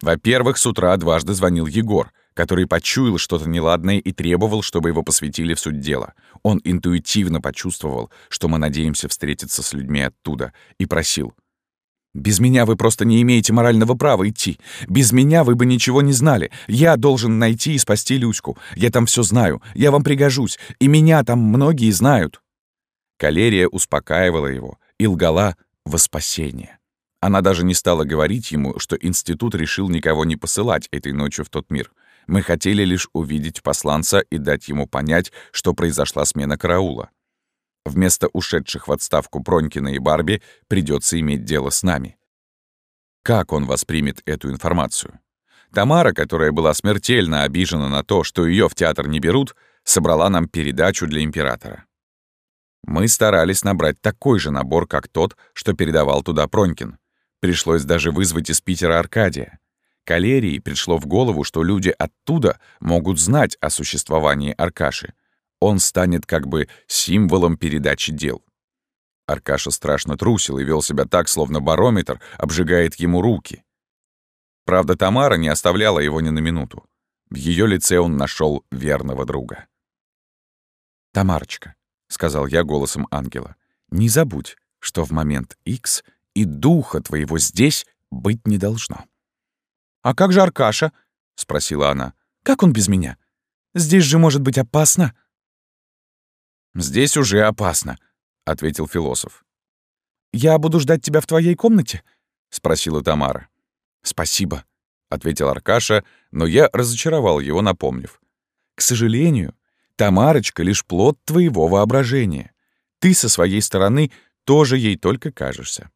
Во-первых, с утра дважды звонил Егор, который почуял что-то неладное и требовал, чтобы его посвятили в суть дела. Он интуитивно почувствовал, что мы надеемся встретиться с людьми оттуда, и просил. «Без меня вы просто не имеете морального права идти. Без меня вы бы ничего не знали. Я должен найти и спасти Люську. Я там все знаю. Я вам пригожусь. И меня там многие знают». Калерия успокаивала его, и лгала во спасение. Она даже не стала говорить ему, что институт решил никого не посылать этой ночью в тот мир. Мы хотели лишь увидеть посланца и дать ему понять, что произошла смена караула. Вместо ушедших в отставку Пронькина и Барби придется иметь дело с нами. Как он воспримет эту информацию? Тамара, которая была смертельно обижена на то, что ее в театр не берут, собрала нам передачу для императора. Мы старались набрать такой же набор, как тот, что передавал туда Пронькин. Пришлось даже вызвать из Питера Аркадия. Калерии пришло в голову, что люди оттуда могут знать о существовании Аркаши. Он станет как бы символом передачи дел. Аркаша страшно трусил и вел себя так, словно барометр обжигает ему руки. Правда, Тамара не оставляла его ни на минуту. В ее лице он нашел верного друга. «Тамарочка, — сказал я голосом ангела. «Не забудь, что в момент X и духа твоего здесь быть не должно». «А как же Аркаша?» — спросила она. «Как он без меня? Здесь же может быть опасно». «Здесь уже опасно», — ответил философ. «Я буду ждать тебя в твоей комнате?» — спросила Тамара. «Спасибо», — ответил Аркаша, но я разочаровал его, напомнив. «К сожалению, Тамарочка — лишь плод твоего воображения. Ты со своей стороны тоже ей только кажешься».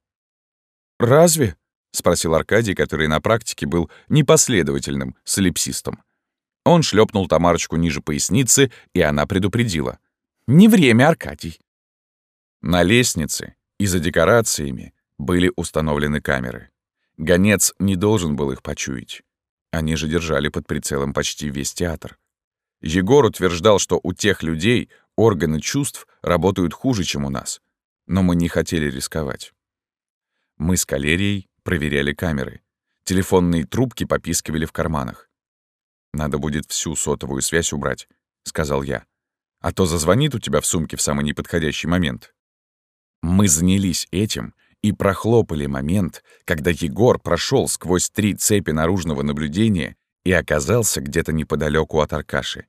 «Разве?» — спросил Аркадий, который на практике был непоследовательным солипсистом. Он шлепнул Тамарочку ниже поясницы, и она предупредила. «Не время, Аркадий». На лестнице и за декорациями были установлены камеры. Гонец не должен был их почуять. Они же держали под прицелом почти весь театр. Егор утверждал, что у тех людей органы чувств работают хуже, чем у нас. Но мы не хотели рисковать. Мы с Калерией проверяли камеры. Телефонные трубки попискивали в карманах. «Надо будет всю сотовую связь убрать», — сказал я. «А то зазвонит у тебя в сумке в самый неподходящий момент». Мы занялись этим и прохлопали момент, когда Егор прошел сквозь три цепи наружного наблюдения и оказался где-то неподалеку от Аркаши.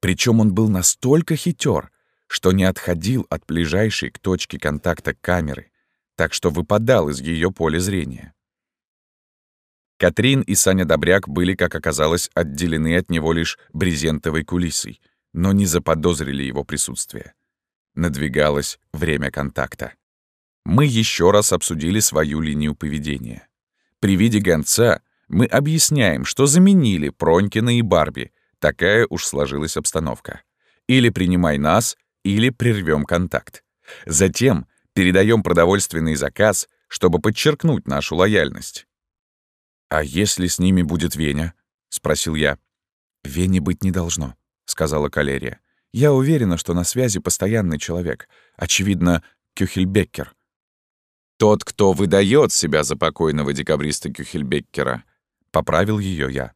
Причем он был настолько хитер, что не отходил от ближайшей к точке контакта камеры, так что выпадал из ее поля зрения. Катрин и Саня Добряк были, как оказалось, отделены от него лишь брезентовой кулисой, но не заподозрили его присутствие. Надвигалось время контакта. Мы еще раз обсудили свою линию поведения. При виде гонца мы объясняем, что заменили Пронькина и Барби. Такая уж сложилась обстановка. Или принимай нас, или прервем контакт. Затем передаем продовольственный заказ, чтобы подчеркнуть нашу лояльность. «А если с ними будет Веня?» — спросил я. «Вени быть не должно», — сказала Калерия. «Я уверена, что на связи постоянный человек. Очевидно, Кюхельбеккер». «Тот, кто выдает себя за покойного декабриста Кюхельбеккера», — поправил ее я.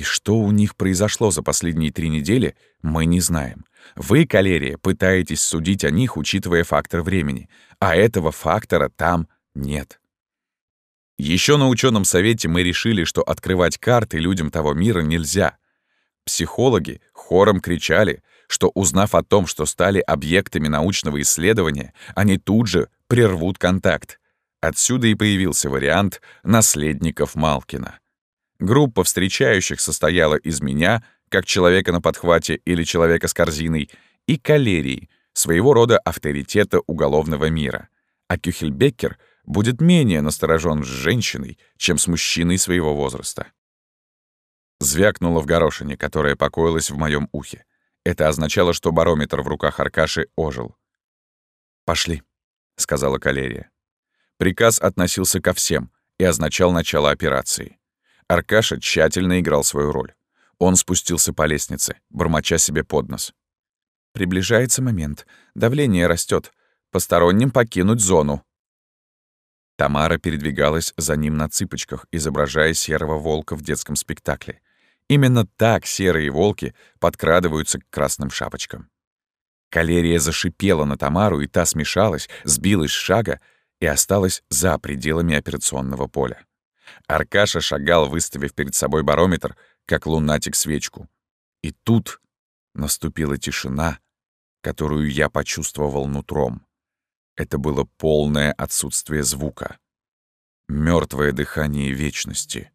И что у них произошло за последние три недели, мы не знаем. Вы, Калерия, пытаетесь судить о них, учитывая фактор времени, а этого фактора там нет. Еще на ученом совете мы решили, что открывать карты людям того мира нельзя. Психологи хором кричали, что, узнав о том, что стали объектами научного исследования, они тут же прервут контакт. Отсюда и появился вариант наследников Малкина. Группа встречающих состояла из меня, как человека на подхвате или человека с корзиной, и калерии, своего рода авторитета уголовного мира. А Кюхельбеккер — будет менее насторожен с женщиной, чем с мужчиной своего возраста. Звякнуло в горошине, которая покоилась в моем ухе. Это означало, что барометр в руках Аркаши ожил. «Пошли», — сказала Калерия. Приказ относился ко всем и означал начало операции. Аркаша тщательно играл свою роль. Он спустился по лестнице, бормоча себе под нос. «Приближается момент. Давление растет. Посторонним покинуть зону. Тамара передвигалась за ним на цыпочках, изображая серого волка в детском спектакле. Именно так серые волки подкрадываются к красным шапочкам. Калерия зашипела на Тамару, и та смешалась, сбилась с шага и осталась за пределами операционного поля. Аркаша шагал, выставив перед собой барометр, как лунатик свечку. И тут наступила тишина, которую я почувствовал нутром. Это было полное отсутствие звука. Мертвое дыхание вечности.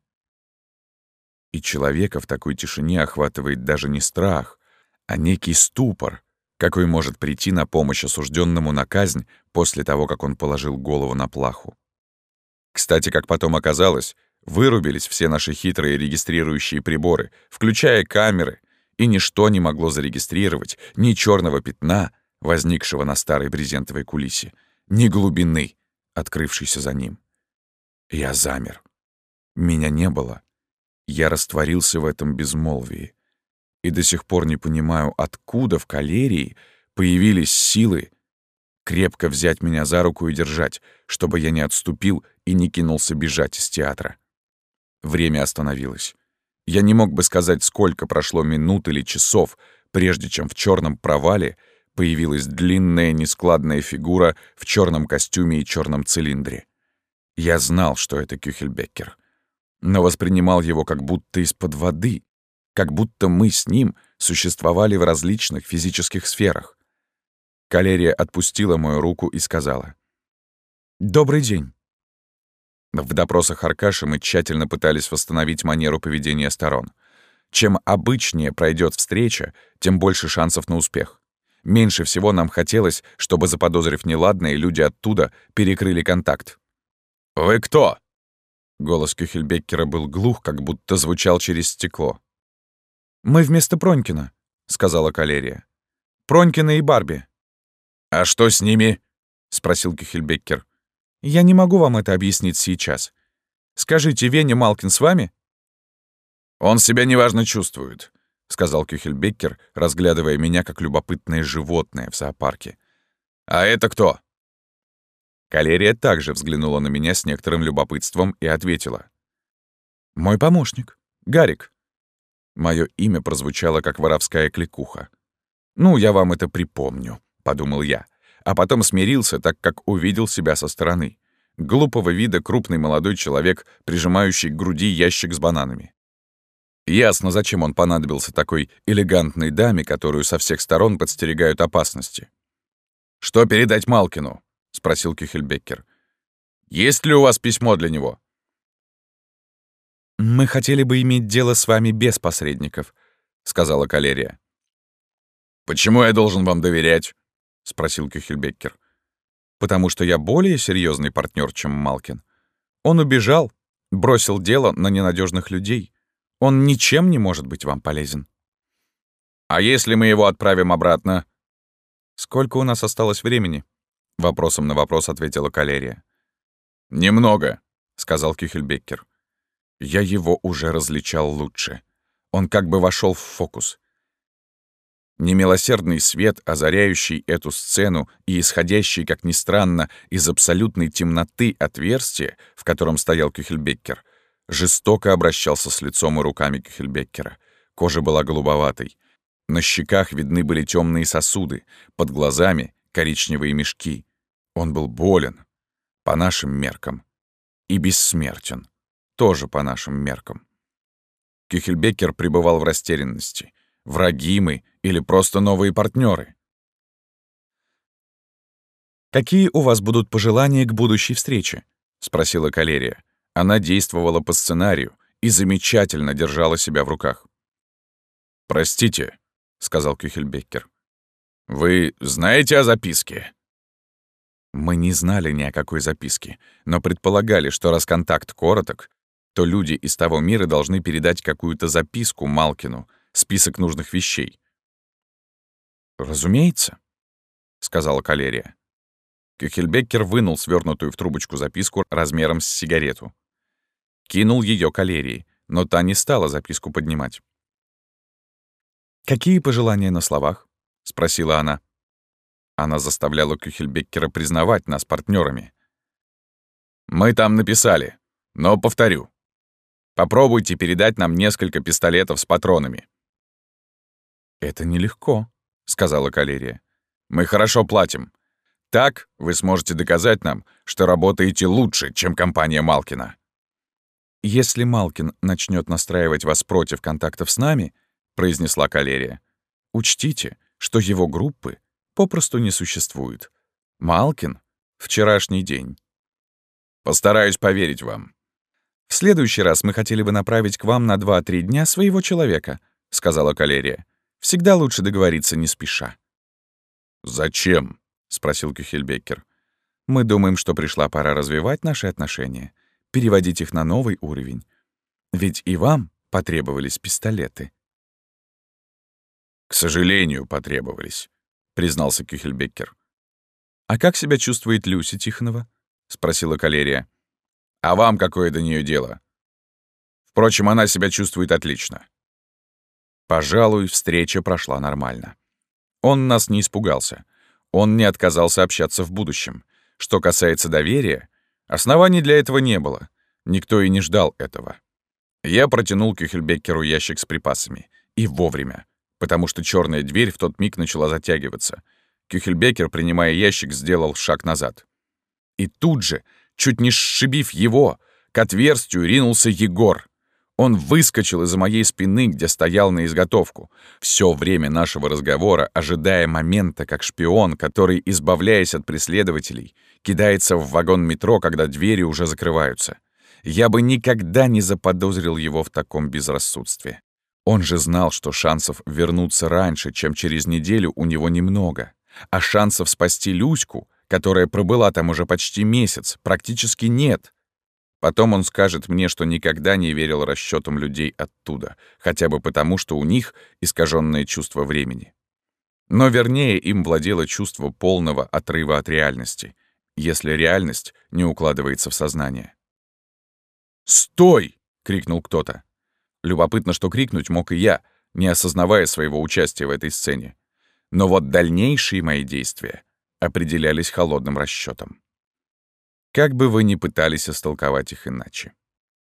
И человека в такой тишине охватывает даже не страх, а некий ступор, какой может прийти на помощь осужденному на казнь после того, как он положил голову на плаху. Кстати, как потом оказалось, вырубились все наши хитрые регистрирующие приборы, включая камеры, и ничто не могло зарегистрировать ни черного пятна, возникшего на старой брезентовой кулисе, ни глубины, открывшейся за ним. Я замер. Меня не было. Я растворился в этом безмолвии. И до сих пор не понимаю, откуда в калерии появились силы крепко взять меня за руку и держать, чтобы я не отступил и не кинулся бежать из театра. Время остановилось. Я не мог бы сказать, сколько прошло минут или часов, прежде чем в черном провале появилась длинная нескладная фигура в черном костюме и черном цилиндре. Я знал, что это Кюхельбеккер, но воспринимал его как будто из-под воды, как будто мы с ним существовали в различных физических сферах. Калерия отпустила мою руку и сказала. «Добрый день». В допросах Аркаши мы тщательно пытались восстановить манеру поведения сторон. Чем обычнее пройдет встреча, тем больше шансов на успех. Меньше всего нам хотелось, чтобы, заподозрив неладное, люди оттуда перекрыли контакт. «Вы кто?» Голос Кюхельбеккера был глух, как будто звучал через стекло. «Мы вместо Пронькина», — сказала Калерия. «Пронькина и Барби». «А что с ними?» — спросил Кихельбеккер. «Я не могу вам это объяснить сейчас. Скажите, Веня Малкин с вами?» «Он себя неважно чувствует», — сказал Кюхельбеккер, разглядывая меня как любопытное животное в зоопарке. «А это кто?» Калерия также взглянула на меня с некоторым любопытством и ответила. «Мой помощник, Гарик». Мое имя прозвучало как воровская кликуха. «Ну, я вам это припомню», — подумал я, а потом смирился, так как увидел себя со стороны. Глупого вида крупный молодой человек, прижимающий к груди ящик с бананами. Ясно, зачем он понадобился такой элегантной даме, которую со всех сторон подстерегают опасности. «Что передать Малкину?» — спросил Кюхельбеккер. «Есть ли у вас письмо для него?» «Мы хотели бы иметь дело с вами без посредников», — сказала Калерия. «Почему я должен вам доверять?» — спросил Кюхельбеккер. «Потому что я более серьезный партнер, чем Малкин. Он убежал, бросил дело на ненадежных людей. Он ничем не может быть вам полезен. А если мы его отправим обратно? Сколько у нас осталось времени? Вопросом на вопрос ответила Калерия. Немного, сказал Кюхельбеккер. Я его уже различал лучше. Он как бы вошел в фокус. Немилосердный свет, озаряющий эту сцену и исходящий, как ни странно, из абсолютной темноты отверстия, в котором стоял Кюхельбеккер — жестоко обращался с лицом и руками Кюхельбеккера. Кожа была голубоватой. На щеках видны были темные сосуды, под глазами — коричневые мешки. Он был болен, по нашим меркам, и бессмертен, тоже по нашим меркам. Кюхельбекер пребывал в растерянности. Враги мы или просто новые партнеры? «Какие у вас будут пожелания к будущей встрече?» — спросила Калерия. Она действовала по сценарию и замечательно держала себя в руках. «Простите», — сказал Кюхельбеккер. «Вы знаете о записке?» Мы не знали ни о какой записке, но предполагали, что раз контакт короток, то люди из того мира должны передать какую-то записку Малкину, список нужных вещей. «Разумеется», — сказала Калерия. Кюхельбеккер вынул свернутую в трубочку записку размером с сигарету. Кинул ее калерии, но та не стала записку поднимать. «Какие пожелания на словах?» — спросила она. Она заставляла Кюхельбеккера признавать нас партнерами. «Мы там написали, но повторю. Попробуйте передать нам несколько пистолетов с патронами». «Это нелегко», — сказала Калерия. «Мы хорошо платим. Так вы сможете доказать нам, что работаете лучше, чем компания Малкина». «Если Малкин начнет настраивать вас против контактов с нами», — произнесла Калерия, «учтите, что его группы попросту не существует. Малкин — вчерашний день». «Постараюсь поверить вам». «В следующий раз мы хотели бы направить к вам на 2-3 дня своего человека», — сказала Калерия. «Всегда лучше договориться не спеша». «Зачем?» — спросил Кюхельбеккер. «Мы думаем, что пришла пора развивать наши отношения переводить их на новый уровень. Ведь и вам потребовались пистолеты. «К сожалению, потребовались», — признался Кюхельбеккер. «А как себя чувствует Люся Тихонова?» — спросила Калерия. «А вам какое до нее дело? Впрочем, она себя чувствует отлично». Пожалуй, встреча прошла нормально. Он нас не испугался. Он не отказался общаться в будущем. Что касается доверия, Оснований для этого не было. Никто и не ждал этого. Я протянул Кюхельбеккеру ящик с припасами. И вовремя. Потому что черная дверь в тот миг начала затягиваться. Кюхельбекер, принимая ящик, сделал шаг назад. И тут же, чуть не сшибив его, к отверстию ринулся Егор. Он выскочил из-за моей спины, где стоял на изготовку. Все время нашего разговора, ожидая момента, как шпион, который, избавляясь от преследователей, кидается в вагон метро, когда двери уже закрываются. Я бы никогда не заподозрил его в таком безрассудстве. Он же знал, что шансов вернуться раньше, чем через неделю, у него немного. А шансов спасти Люську, которая пробыла там уже почти месяц, практически нет. Потом он скажет мне, что никогда не верил расчетам людей оттуда, хотя бы потому, что у них искаженное чувство времени. Но вернее им владело чувство полного отрыва от реальности, если реальность не укладывается в сознание. «Стой!» — крикнул кто-то. Любопытно, что крикнуть мог и я, не осознавая своего участия в этой сцене. Но вот дальнейшие мои действия определялись холодным расчетом. Как бы вы ни пытались истолковать их иначе.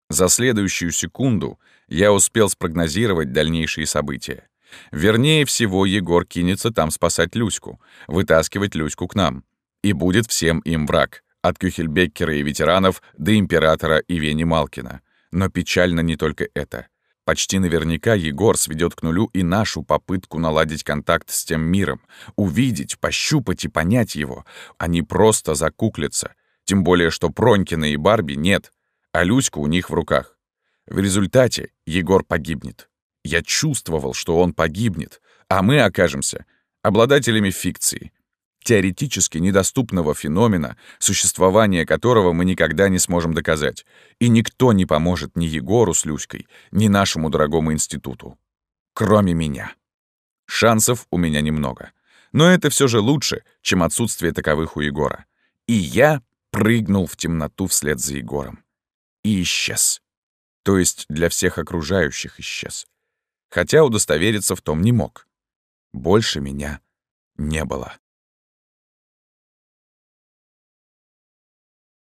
За следующую секунду я успел спрогнозировать дальнейшие события. Вернее всего, Егор кинется там спасать Люську, вытаскивать Люську к нам. И будет всем им враг, от Кюхельбеккера и ветеранов до императора и Вени Малкина. Но печально не только это. Почти наверняка Егор сведет к нулю и нашу попытку наладить контакт с тем миром, увидеть, пощупать и понять его, а не просто закуклиться. Тем более, что Пронькина и Барби нет, а Люська у них в руках. В результате Егор погибнет. Я чувствовал, что он погибнет, а мы окажемся обладателями фикции, теоретически недоступного феномена, существование которого мы никогда не сможем доказать, и никто не поможет ни Егору с Люськой, ни нашему дорогому институту. Кроме меня. Шансов у меня немного. Но это все же лучше, чем отсутствие таковых у Егора. И я прыгнул в темноту вслед за Егором. И исчез. То есть для всех окружающих исчез хотя удостовериться в том не мог. Больше меня не было.